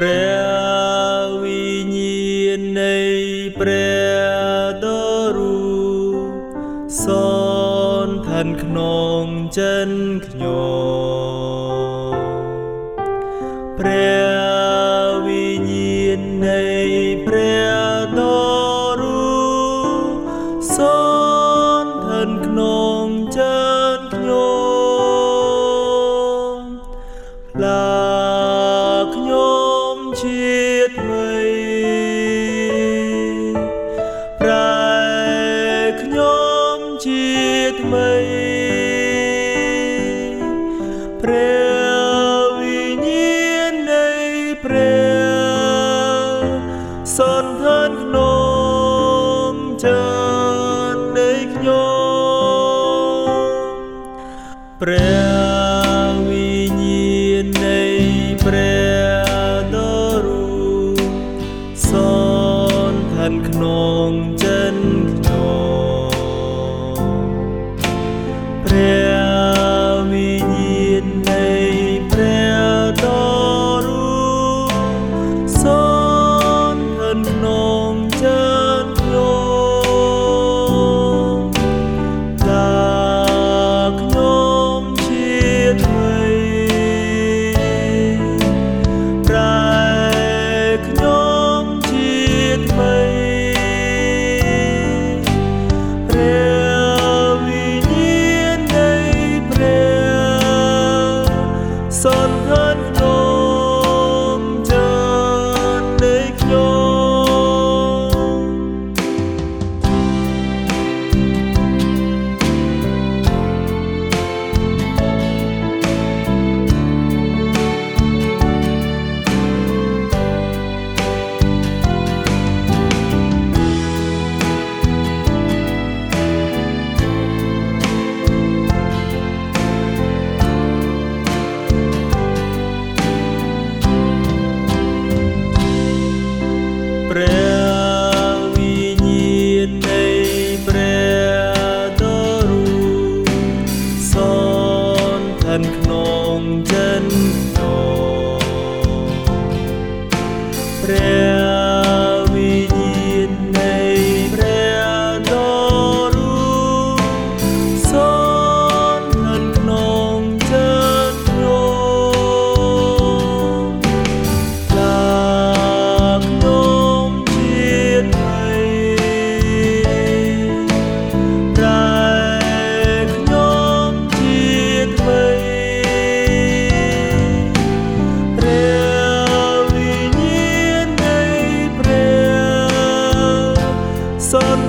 ព្រះវិញ្ញាណនៃព្រះតរូសនឋានក្នុងចិនខ្ញុំព្រះវិញ្ញាណនៃព្រះតរូសនឋានក្នុង ជាតិថ្មីព្រះវិញ្ញាណនៃព្រះសន្តានក្នុងចិត្តនៃខ្ញុំព្រះ ន្តានក្នុងចិត្តខ្ញុំព្រះ sun.